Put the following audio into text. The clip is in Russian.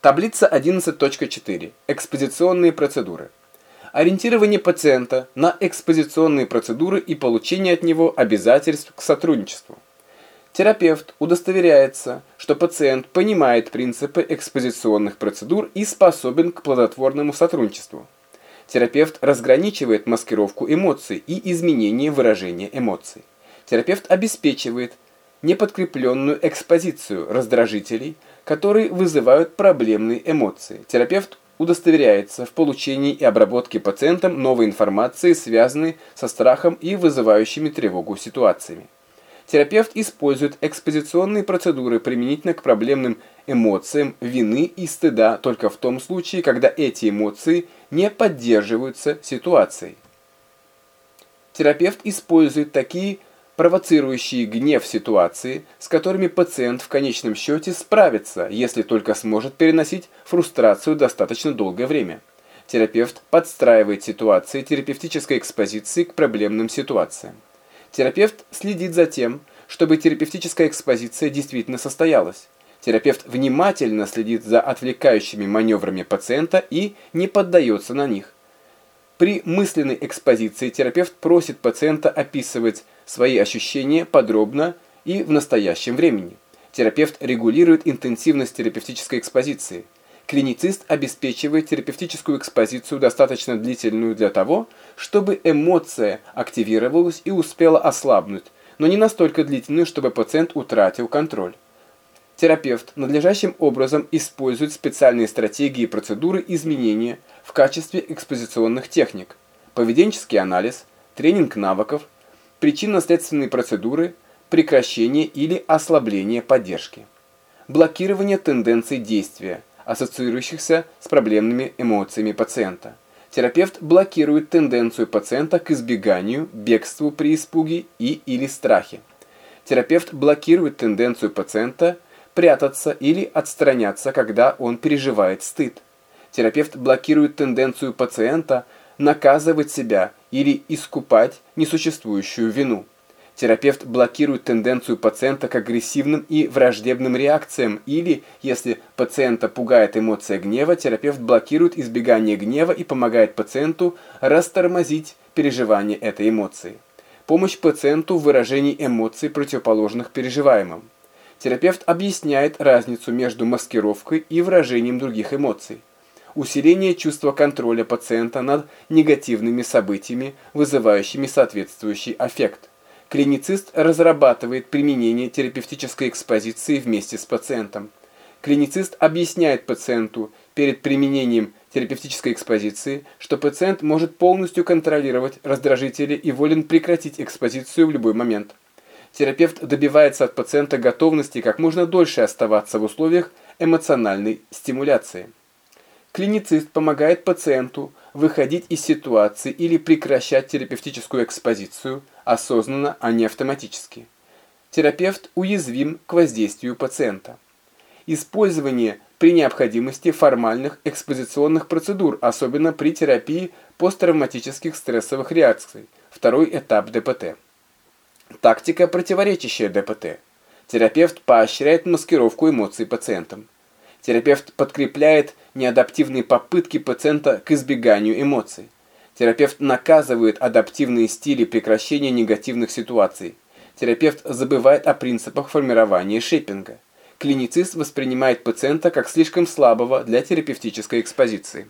Таблица 11.4. Экспозиционные процедуры. Ориентирование пациента на экспозиционные процедуры и получение от него обязательств к сотрудничеству. Терапевт удостоверяется, что пациент понимает принципы экспозиционных процедур и способен к плодотворному сотрудничеству. Терапевт разграничивает маскировку эмоций и изменение выражения эмоций. Терапевт обеспечивает неподкрепленную экспозицию раздражителей, которые вызывают проблемные эмоции. Терапевт удостоверяется в получении и обработке пациентом новой информации, связанной со страхом и вызывающими тревогу ситуациями. Терапевт использует экспозиционные процедуры применительно к проблемным эмоциям вины и стыда только в том случае, когда эти эмоции не поддерживаются ситуацией. Терапевт использует такие провоцирующие гнев ситуации, с которыми пациент в конечном счете справится, если только сможет переносить фрустрацию достаточно долгое время. Терапевт подстраивает ситуации терапевтической экспозиции к проблемным ситуациям. Терапевт следит за тем, чтобы терапевтическая экспозиция действительно состоялась. Терапевт внимательно следит за отвлекающими маневрами пациента и не поддается на них. При мысленной экспозиции терапевт просит пациента описывать свои ощущения подробно и в настоящем времени. Терапевт регулирует интенсивность терапевтической экспозиции. Клиницист обеспечивает терапевтическую экспозицию достаточно длительную для того, чтобы эмоция активировалась и успела ослабнуть, но не настолько длительную, чтобы пациент утратил контроль. Терапевт надлежащим образом использует специальные стратегии и процедуры изменения в качестве экспозиционных техник, поведенческий анализ, тренинг навыков, причинно-следственные процедуры, прекращение или ослабление поддержки, блокирование тенденций действия, ассоциирующихся с проблемными эмоциями пациента. Терапевт блокирует тенденцию пациента к избеганию, бегству при испуге и или страхе. Терапевт блокирует тенденцию пациента прятаться или отстраняться, когда он переживает стыд. Терапевт блокирует тенденцию пациента наказывать себя или искупать несуществующую вину. Терапевт блокирует тенденцию пациента к агрессивным и враждебным реакциям или, если пациента пугает эмоция гнева, терапевт блокирует избегание гнева и помогает пациенту растормозить переживание этой эмоции. Помощь пациенту в выражении эмоций, противоположных переживаемым. Терапевт объясняет разницу между маскировкой и выражением других эмоций. Усиление чувства контроля пациента над негативными событиями, вызывающими соответствующий аффект. Клиницист разрабатывает применение терапевтической экспозиции вместе с пациентом. Клиницист объясняет пациенту перед применением терапевтической экспозиции, что пациент может полностью контролировать раздражители и волен прекратить экспозицию в любой момент. Терапевт добивается от пациента готовности как можно дольше оставаться в условиях эмоциональной стимуляции. Клиницист помогает пациенту выходить из ситуации или прекращать терапевтическую экспозицию осознанно, а не автоматически. Терапевт уязвим к воздействию пациента. Использование при необходимости формальных экспозиционных процедур, особенно при терапии посттравматических стрессовых реакций, второй этап ДПТ. Тактика, противоречащая ДПТ. Терапевт поощряет маскировку эмоций пациентам. Терапевт подкрепляет неадаптивные попытки пациента к избеганию эмоций. Терапевт наказывает адаптивные стили прекращения негативных ситуаций. Терапевт забывает о принципах формирования шейпинга. Клиницист воспринимает пациента как слишком слабого для терапевтической экспозиции.